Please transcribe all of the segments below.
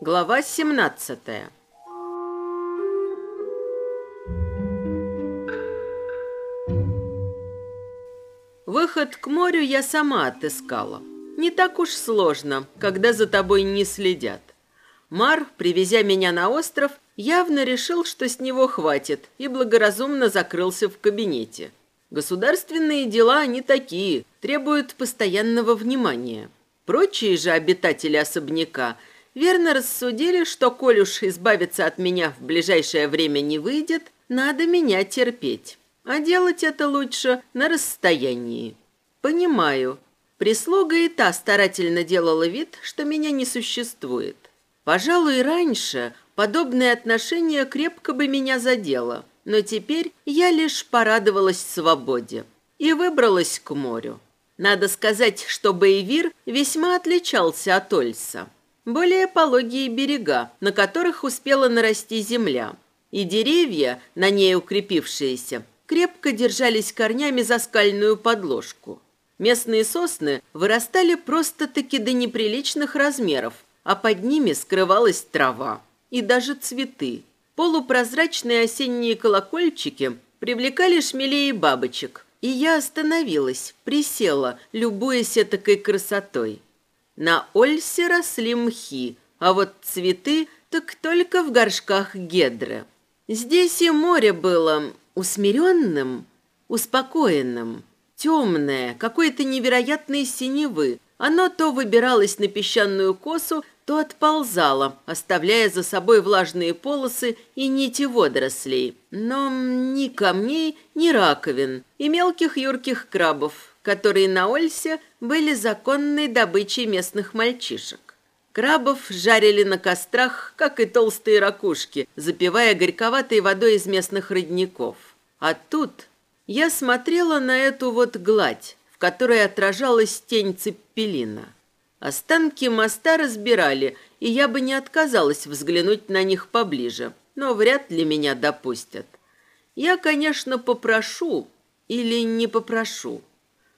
Глава 17 Выход к морю я сама отыскала. Не так уж сложно, когда за тобой не следят. Мар, привезя меня на остров, явно решил, что с него хватит, и благоразумно закрылся в кабинете. Государственные дела не такие, требуют постоянного внимания. Прочие же обитатели особняка верно рассудили, что, коль уж избавиться от меня в ближайшее время не выйдет, надо меня терпеть. А делать это лучше на расстоянии. Понимаю. Прислуга и та старательно делала вид, что меня не существует. Пожалуй, раньше подобное отношение крепко бы меня задело, но теперь я лишь порадовалась свободе и выбралась к морю. Надо сказать, что Бейвир весьма отличался от Ольса. Более пологие берега, на которых успела нарасти земля, и деревья, на ней укрепившиеся, крепко держались корнями за скальную подложку. Местные сосны вырастали просто-таки до неприличных размеров, а под ними скрывалась трава и даже цветы. Полупрозрачные осенние колокольчики привлекали шмелей и бабочек, и я остановилась, присела, любуясь этакой красотой. На Ольсе росли мхи, а вот цветы так только в горшках гедры. Здесь и море было усмиренным, успокоенным, темное, какой-то невероятной синевы. Оно то выбиралось на песчаную косу, то отползало, оставляя за собой влажные полосы и нити водорослей. Но ни камней, ни раковин и мелких юрких крабов, которые на Ольсе были законной добычей местных мальчишек. Крабов жарили на кострах, как и толстые ракушки, запивая горьковатой водой из местных родников. А тут я смотрела на эту вот гладь, в которой отражалась тень цеппелина. Останки моста разбирали, и я бы не отказалась взглянуть на них поближе, но вряд ли меня допустят. Я, конечно, попрошу или не попрошу.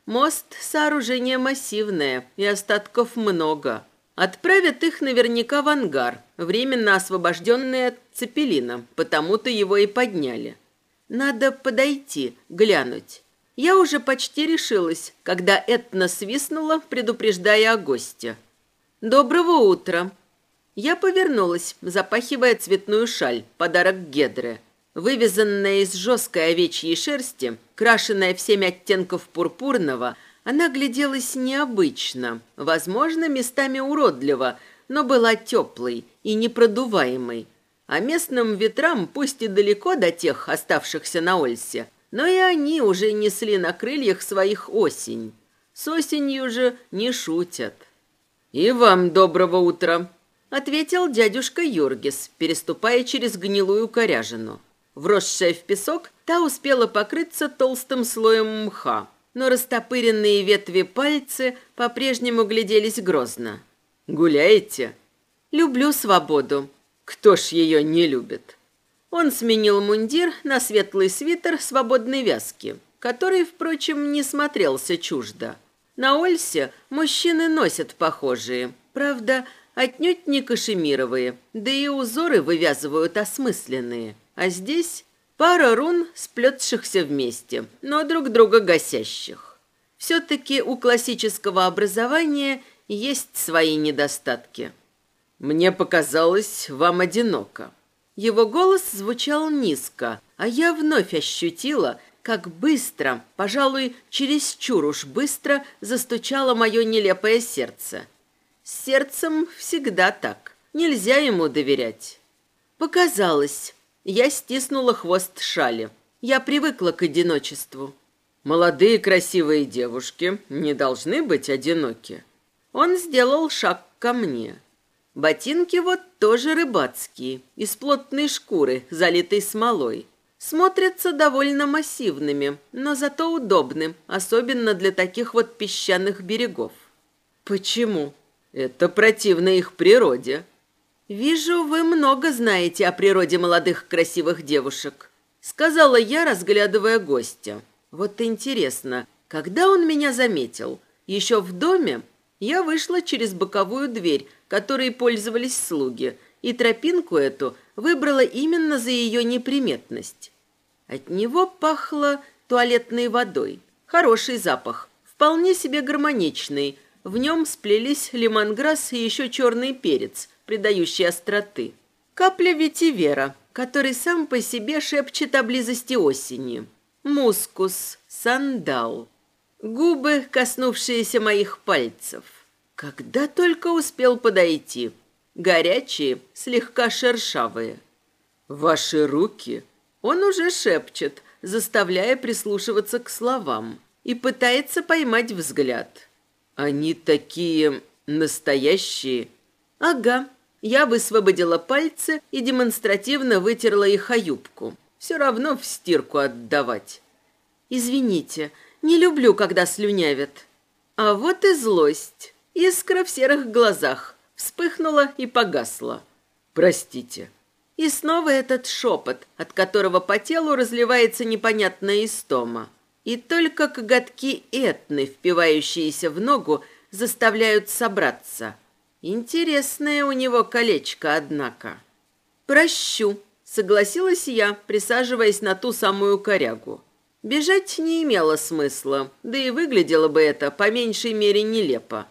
Мост – сооружение массивное, и остатков много – Отправят их наверняка в ангар, временно освобожденный от цепелина, потому-то его и подняли. Надо подойти, глянуть. Я уже почти решилась, когда Этна свистнула, предупреждая о госте. «Доброго утра!» Я повернулась, запахивая цветную шаль, подарок Гедре. Вывязанная из жесткой овечьей шерсти, крашенная в семь оттенков пурпурного – она гляделась необычно, возможно, местами уродливо, но была теплой и непродуваемой. А местным ветрам, пусть и далеко до тех, оставшихся на Ольсе, но и они уже несли на крыльях своих осень. С осенью же не шутят. «И вам доброго утра», — ответил дядюшка Юргис, переступая через гнилую коряжину. Вросшая в песок, та успела покрыться толстым слоем мха но растопыренные ветви пальцы по-прежнему гляделись грозно. «Гуляете?» «Люблю свободу». «Кто ж ее не любит?» Он сменил мундир на светлый свитер свободной вязки, который, впрочем, не смотрелся чуждо. На Ольсе мужчины носят похожие, правда, отнюдь не кашемировые, да и узоры вывязывают осмысленные. А здесь Пара рун, сплетшихся вместе, но друг друга гасящих. Все-таки у классического образования есть свои недостатки. «Мне показалось, вам одиноко». Его голос звучал низко, а я вновь ощутила, как быстро, пожалуй, чересчур уж быстро застучало мое нелепое сердце. С сердцем всегда так, нельзя ему доверять. Показалось, я стиснула хвост шали. Я привыкла к одиночеству. Молодые красивые девушки не должны быть одиноки. Он сделал шаг ко мне. Ботинки вот тоже рыбацкие, из плотной шкуры, залитой смолой. Смотрятся довольно массивными, но зато удобны, особенно для таких вот песчаных берегов. Почему? Это противно их природе. Вижу, вы много знаете о природе молодых красивых девушек, сказала я, разглядывая гостя. Вот интересно, когда он меня заметил? Еще в доме я вышла через боковую дверь, которой пользовались слуги, и тропинку эту выбрала именно за ее неприметность. От него пахло туалетной водой. Хороший запах, вполне себе гармоничный. В нем сплелись лимонграсс и еще черный перец, придающий остроты. Капля ветивера, который сам по себе шепчет о близости осени. Мускус, сандал. Губы, коснувшиеся моих пальцев. Когда только успел подойти. Горячие, слегка шершавые. «Ваши руки?» Он уже шепчет, заставляя прислушиваться к словам, и пытается поймать взгляд. «Они такие настоящие?» «Ага». Я высвободила пальцы и демонстративно вытерла их о юбку. Все равно в стирку отдавать. «Извините, не люблю, когда слюнявят». А вот и злость. Искра в серых глазах вспыхнула и погасла. «Простите». И снова этот шепот, от которого по телу разливается непонятная истома. И только коготки Этны, впивающиеся в ногу, заставляют собраться. Интересное у него колечко, однако. «Прощу», — согласилась я, присаживаясь на ту самую корягу. Бежать не имело смысла, да и выглядело бы это по меньшей мере нелепо.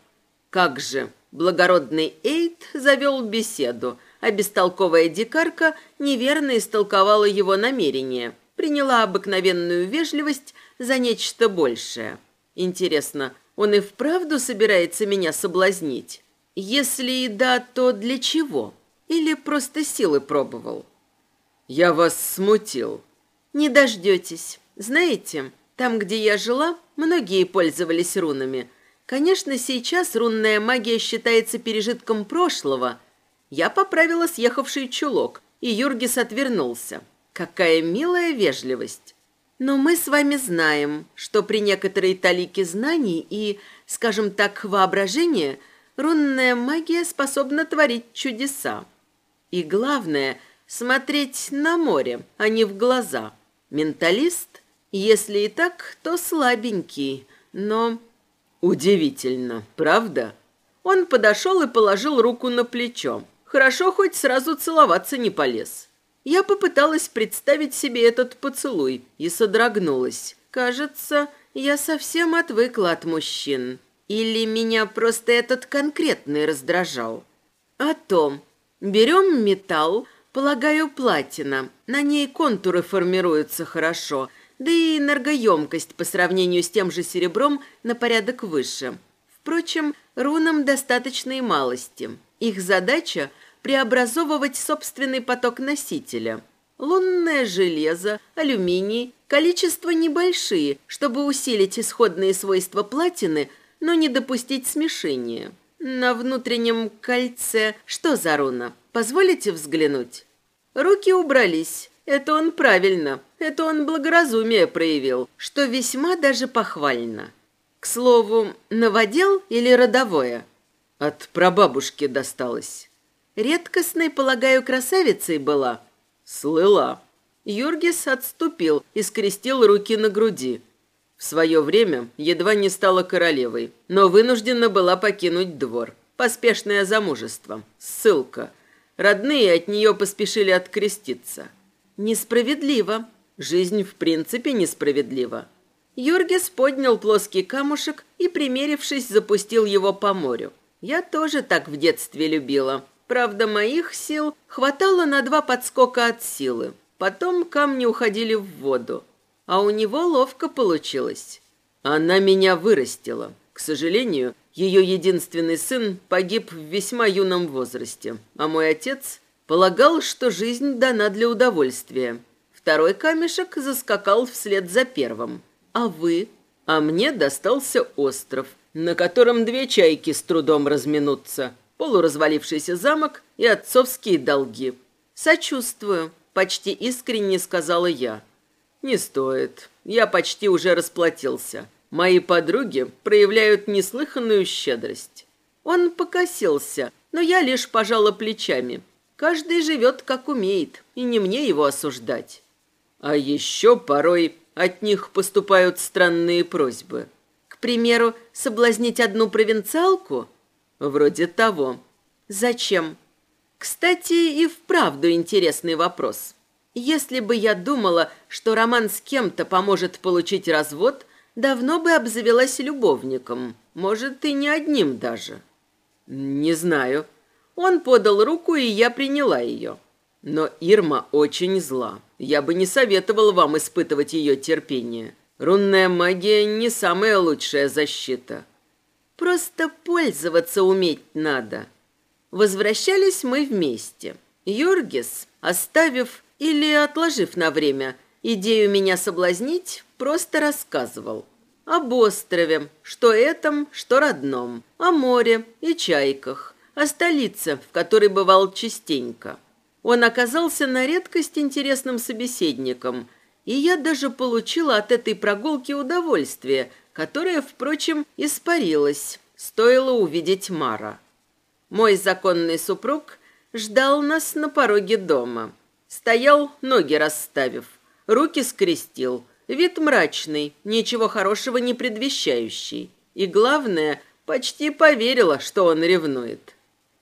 Как же, благородный Эйт завел беседу, а бестолковая дикарка неверно истолковала его намерение, приняла обыкновенную вежливость за нечто большее. Интересно, он и вправду собирается меня соблазнить? Если и да, то для чего? Или просто силы пробовал? Я вас смутил. Не дождетесь. Знаете, там, где я жила, многие пользовались рунами, Конечно, сейчас рунная магия считается пережитком прошлого. Я поправила съехавший чулок, и Юргис отвернулся. Какая милая вежливость. Но мы с вами знаем, что при некоторой талике знаний и, скажем так, воображения, рунная магия способна творить чудеса. И главное – смотреть на море, а не в глаза. Менталист, если и так, то слабенький, но Удивительно, правда? Он подошел и положил руку на плечо. Хорошо, хоть сразу целоваться не полез. Я попыталась представить себе этот поцелуй и содрогнулась. Кажется, я совсем отвыкла от мужчин. Или меня просто этот конкретный раздражал. О том. Берем металл, полагаю, платина. На ней контуры формируются хорошо – да и энергоемкость по сравнению с тем же серебром на порядок выше. Впрочем, рунам достаточной малости. Их задача – преобразовывать собственный поток носителя. Лунное железо, алюминий, количество небольшие, чтобы усилить исходные свойства платины, но не допустить смешения. На внутреннем кольце что за руна? Позволите взглянуть? Руки убрались. Это он правильно. Это он благоразумие проявил, что весьма даже похвально. К слову, новодел или родовое? От прабабушки досталось. Редкостной, полагаю, красавицей была. Слыла. Юргис отступил и скрестил руки на груди. В свое время едва не стала королевой, но вынуждена была покинуть двор. Поспешное замужество. Ссылка. Родные от нее поспешили откреститься. Несправедливо. Жизнь в принципе несправедлива. Юргис поднял плоский камушек и, примерившись, запустил его по морю. Я тоже так в детстве любила. Правда, моих сил хватало на два подскока от силы. Потом камни уходили в воду. А у него ловко получилось. Она меня вырастила. К сожалению, ее единственный сын погиб в весьма юном возрасте, а мой отец полагал, что жизнь дана для удовольствия. Второй камешек заскакал вслед за первым. А вы? А мне достался остров, на котором две чайки с трудом разминутся. Полуразвалившийся замок и отцовские долги. Сочувствую, почти искренне сказала я. Не стоит. Я почти уже расплатился. Мои подруги проявляют неслыханную щедрость. Он покосился, но я лишь пожала плечами. Каждый живет, как умеет, и не мне его осуждать. А еще порой от них поступают странные просьбы. К примеру, соблазнить одну провинциалку? Вроде того. Зачем? Кстати, и вправду интересный вопрос. Если бы я думала, что роман с кем-то поможет получить развод, давно бы обзавелась любовником. Может, и не одним даже. Не знаю. Он подал руку, и я приняла ее. Но Ирма очень зла. Я бы не советовал вам испытывать ее терпение. Рунная магия не самая лучшая защита. Просто пользоваться уметь надо. Возвращались мы вместе. Юргис, оставив или отложив на время идею меня соблазнить, просто рассказывал. Об острове, что этом, что родном, о море и чайках, о столице, в которой бывал частенько. Он оказался на редкость интересным собеседником, и я даже получила от этой прогулки удовольствие, которое, впрочем, испарилось, стоило увидеть Мара. Мой законный супруг ждал нас на пороге дома. Стоял, ноги расставив, руки скрестил, вид мрачный, ничего хорошего не предвещающий. И главное, почти поверила, что он ревнует.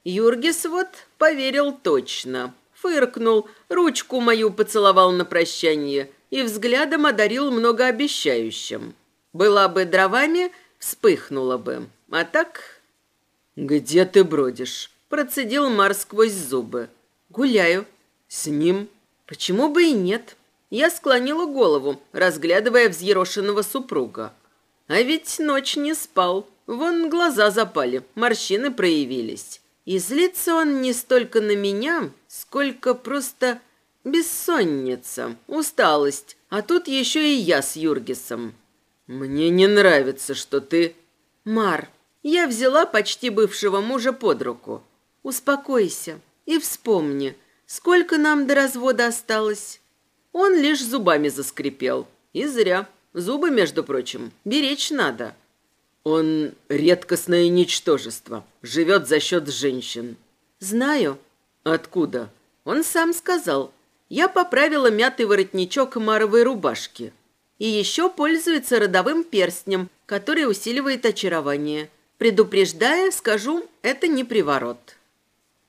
Юргис вот поверил точно. Фыркнул, ручку мою поцеловал на прощание и взглядом одарил многообещающим. Была бы дровами, вспыхнула бы. А так... «Где ты бродишь?» Процедил Мар сквозь зубы. «Гуляю». «С ним?» «Почему бы и нет?» Я склонила голову, разглядывая взъерошенного супруга. А ведь ночь не спал. Вон глаза запали, морщины проявились. И злится он не столько на меня, сколько просто бессонница, усталость, а тут еще и я с Юргисом. Мне не нравится, что ты... Мар, я взяла почти бывшего мужа под руку. Успокойся и вспомни, сколько нам до развода осталось. Он лишь зубами заскрипел. И зря. Зубы, между прочим, беречь надо. Он редкостное ничтожество, живет за счет женщин. Знаю. Откуда? Он сам сказал. Я поправила мятый воротничок маровой рубашки. И еще пользуется родовым перстнем, который усиливает очарование. Предупреждая, скажу, это не приворот.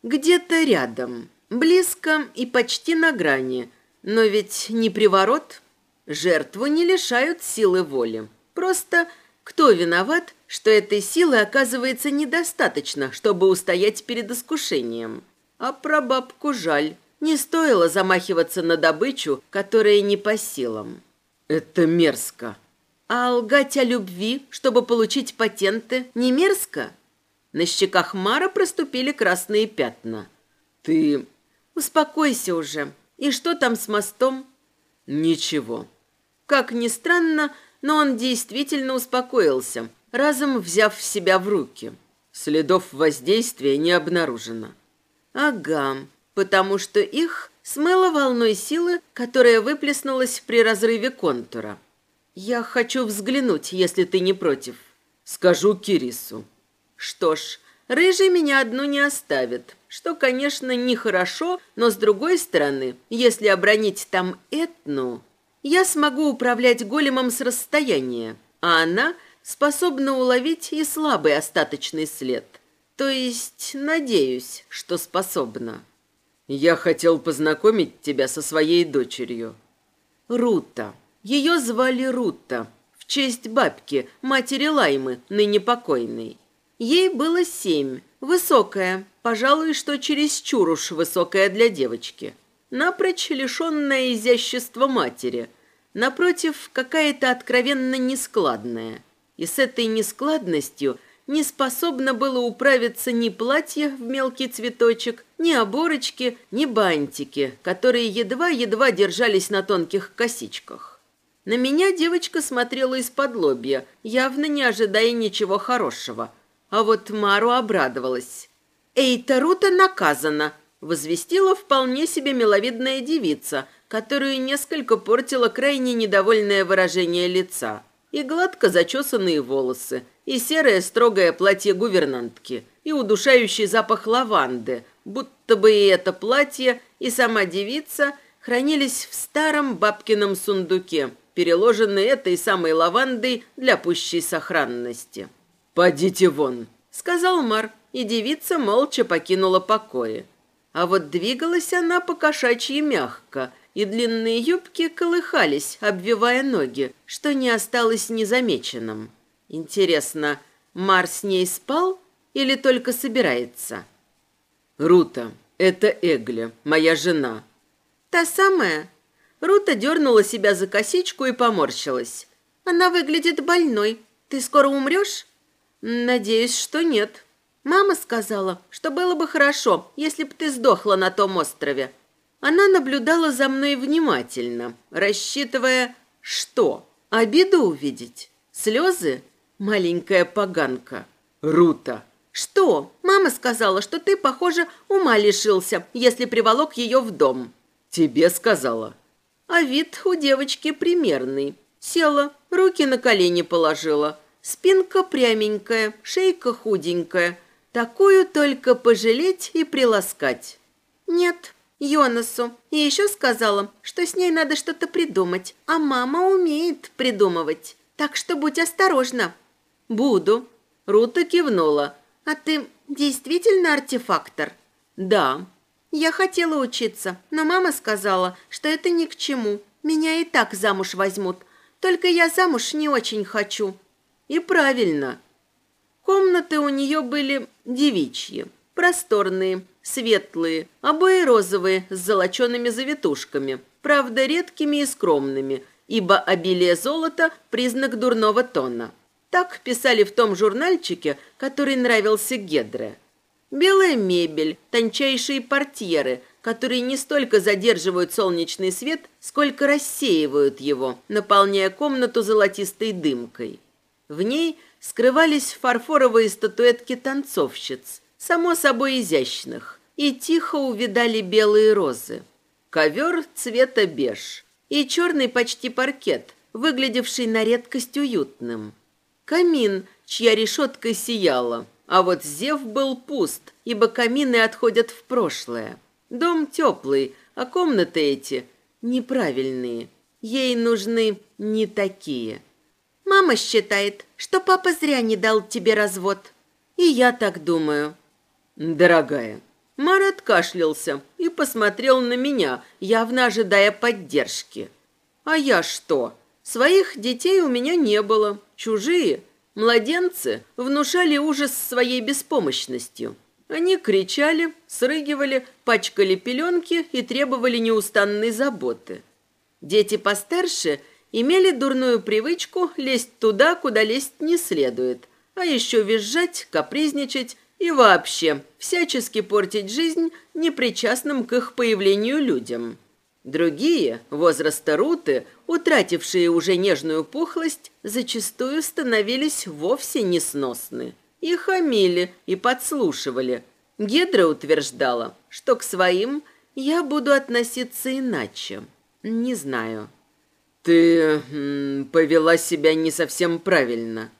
Где-то рядом, близко и почти на грани. Но ведь не приворот. Жертву не лишают силы воли. Просто кто виноват, что этой силы оказывается недостаточно, чтобы устоять перед искушением? А про бабку жаль. Не стоило замахиваться на добычу, которая не по силам. Это мерзко. А лгать о любви, чтобы получить патенты, не мерзко? На щеках Мара проступили красные пятна. Ты... Успокойся уже. И что там с мостом? Ничего. Как ни странно, но он действительно успокоился, разом взяв себя в руки. Следов воздействия не обнаружено. Ага, потому что их смыло волной силы, которая выплеснулась при разрыве контура. Я хочу взглянуть, если ты не против. Скажу Кирису. Что ж, рыжий меня одну не оставит, что, конечно, нехорошо, но с другой стороны, если обронить там Этну, я смогу управлять големом с расстояния, а она способна уловить и слабый остаточный след. То есть, надеюсь, что способна. Я хотел познакомить тебя со своей дочерью. Рута. Ее звали Рута, в честь бабки, матери Лаймы, ныне покойной. Ей было семь, высокая, пожалуй, что чересчур уж высокая для девочки напрочь лишенная изящества матери. Напротив, какая-то откровенно нескладная. И с этой нескладностью не способно было управиться ни платье в мелкий цветочек, ни оборочки, ни бантики, которые едва-едва держались на тонких косичках. На меня девочка смотрела из-под лобья, явно не ожидая ничего хорошего. А вот Мару обрадовалась. «Эй, Тарута наказана!» Возвестила вполне себе миловидная девица, которую несколько портило крайне недовольное выражение лица. и гладко зачесанные волосы, и серое строгое платье гувернантки, и удушающий запах лаванды, будто бы и это платье, и сама девица хранились в старом бабкином сундуке, переложенные этой самой лавандой для пущей сохранности. «Подите вон», — сказал Мар, и девица молча покинула покои. А вот двигалась она по-кошачьи мягко, и длинные юбки колыхались, обвивая ноги, что не осталось незамеченным. Интересно, Мар с ней спал или только собирается? «Рута, это Эгля, моя жена». «Та самая?» Рута дернула себя за косичку и поморщилась. «Она выглядит больной. Ты скоро умрешь?» «Надеюсь, что нет». «Мама сказала, что было бы хорошо, если бы ты сдохла на том острове». Она наблюдала за мной внимательно, рассчитывая, что? Обиду увидеть? Слезы? Маленькая поганка. «Рута!» «Что? Мама сказала, что ты, похоже, ума лишился, если приволок ее в дом». «Тебе сказала». А вид у девочки примерный. Села, руки на колени положила. Спинка пряменькая, шейка худенькая. Такую только пожалеть и приласкать. Нет, Йонасу. И еще сказала, что с ней надо что-то придумать. А мама умеет придумывать. Так что будь осторожна. Буду. Рута кивнула. А ты действительно артефактор? Да. Я хотела учиться, но мама сказала, что это ни к чему. Меня и так замуж возьмут. Только я замуж не очень хочу. И правильно. Комнаты у нее были девичьи, просторные, светлые, обои розовые с золочеными завитушками, правда редкими и скромными, ибо обилие золота – признак дурного тона. Так писали в том журнальчике, который нравился Гедре. Белая мебель, тончайшие портьеры, которые не столько задерживают солнечный свет, сколько рассеивают его, наполняя комнату золотистой дымкой. В ней скрывались фарфоровые статуэтки танцовщиц, само собой изящных, и тихо увидали белые розы. Ковер цвета беж и черный почти паркет, выглядевший на редкость уютным. Камин, чья решетка сияла, а вот зев был пуст, ибо камины отходят в прошлое. Дом теплый, а комнаты эти неправильные. Ей нужны не такие. Мама считает, что папа зря не дал тебе развод. И я так думаю. Дорогая. Мар откашлялся и посмотрел на меня, явно ожидая поддержки. А я что? Своих детей у меня не было. Чужие, младенцы, внушали ужас своей беспомощностью. Они кричали, срыгивали, пачкали пеленки и требовали неустанной заботы. Дети постарше – имели дурную привычку лезть туда, куда лезть не следует, а еще визжать, капризничать и вообще всячески портить жизнь непричастным к их появлению людям. Другие, возраста Руты, утратившие уже нежную пухлость, зачастую становились вовсе несносны. И хамили, и подслушивали. Гедра утверждала, что к своим я буду относиться иначе. Не знаю. «Ты м, повела себя не совсем правильно».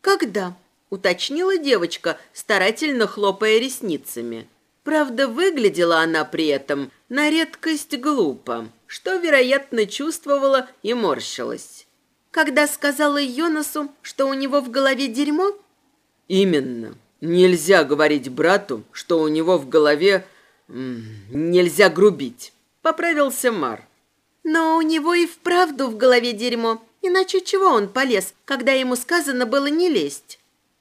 «Когда?» – уточнила девочка, старательно хлопая ресницами. Правда, выглядела она при этом на редкость глупо, что, вероятно, чувствовала и морщилась. Когда сказала Йонасу, что у него в голове дерьмо? Именно. Нельзя говорить брату, что у него в голове... Нельзя грубить. Поправился Мар. Но у него и вправду в голове дерьмо. Иначе чего он полез, когда ему сказано было не лезть?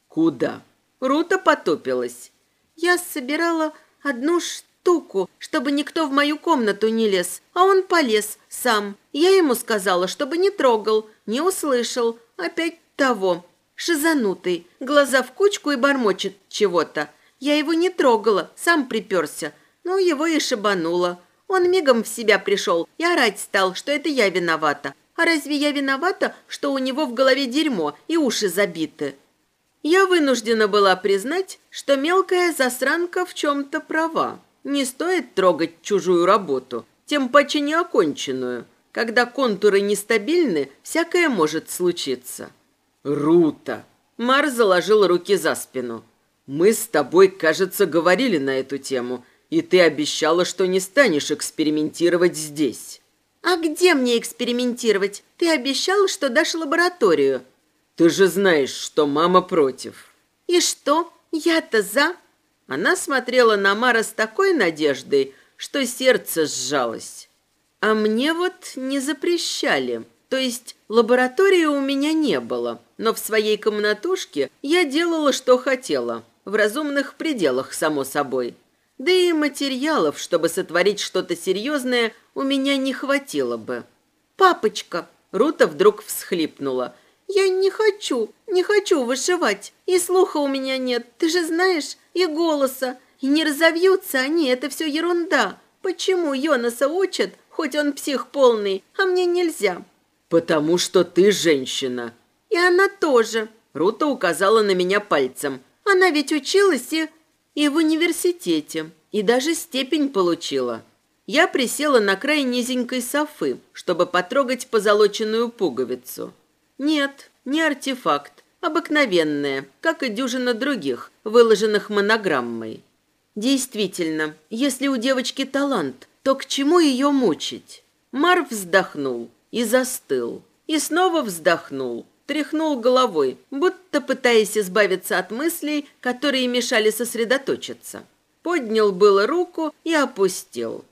Куда? Рута потопилась. Я собирала одну штуку, чтобы никто в мою комнату не лез, а он полез сам. Я ему сказала, чтобы не трогал, не услышал. Опять того. Шизанутый, глаза в кучку и бормочет чего-то. Я его не трогала, сам приперся. Ну, его и шибануло. Он мигом в себя пришел и орать стал, что это я виновата. А разве я виновата, что у него в голове дерьмо и уши забиты? Я вынуждена была признать, что мелкая засранка в чем-то права. Не стоит трогать чужую работу, тем паче неоконченную. Когда контуры нестабильны, всякое может случиться. Рута. Мар заложил руки за спину. Мы с тобой, кажется, говорили на эту тему, и ты обещала, что не станешь экспериментировать здесь. А где мне экспериментировать? Ты обещал, что дашь лабораторию. Ты же знаешь, что мама против. И что? Я-то за. Она смотрела на Мара с такой надеждой, что сердце сжалось. А мне вот не запрещали. То есть лаборатории у меня не было, но в своей комнатушке я делала, что хотела. В разумных пределах, само собой. Да и материалов, чтобы сотворить что-то серьезное, у меня не хватило бы. «Папочка!» Рута вдруг всхлипнула. «Я не хочу, не хочу вышивать. И слуха у меня нет, ты же знаешь, и голоса. И не разовьются они, это все ерунда. Почему Йонаса учат, хоть он псих полный, а мне нельзя?» «Потому что ты женщина». «И она тоже». Рута указала на меня пальцем. «Она ведь училась и...» «И в университете. И даже степень получила». Я присела на край низенькой софы, чтобы потрогать позолоченную пуговицу. Нет, не артефакт, обыкновенная, как и дюжина других, выложенных монограммой. Действительно, если у девочки талант, то к чему ее мучить? Мар вздохнул и застыл. И снова вздохнул, тряхнул головой, будто пытаясь избавиться от мыслей, которые мешали сосредоточиться. Поднял было руку и опустил.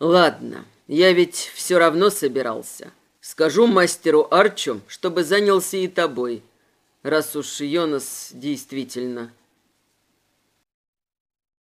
«Ладно, я ведь все равно собирался. Скажу мастеру Арчу, чтобы занялся и тобой, раз уж Йонас действительно...»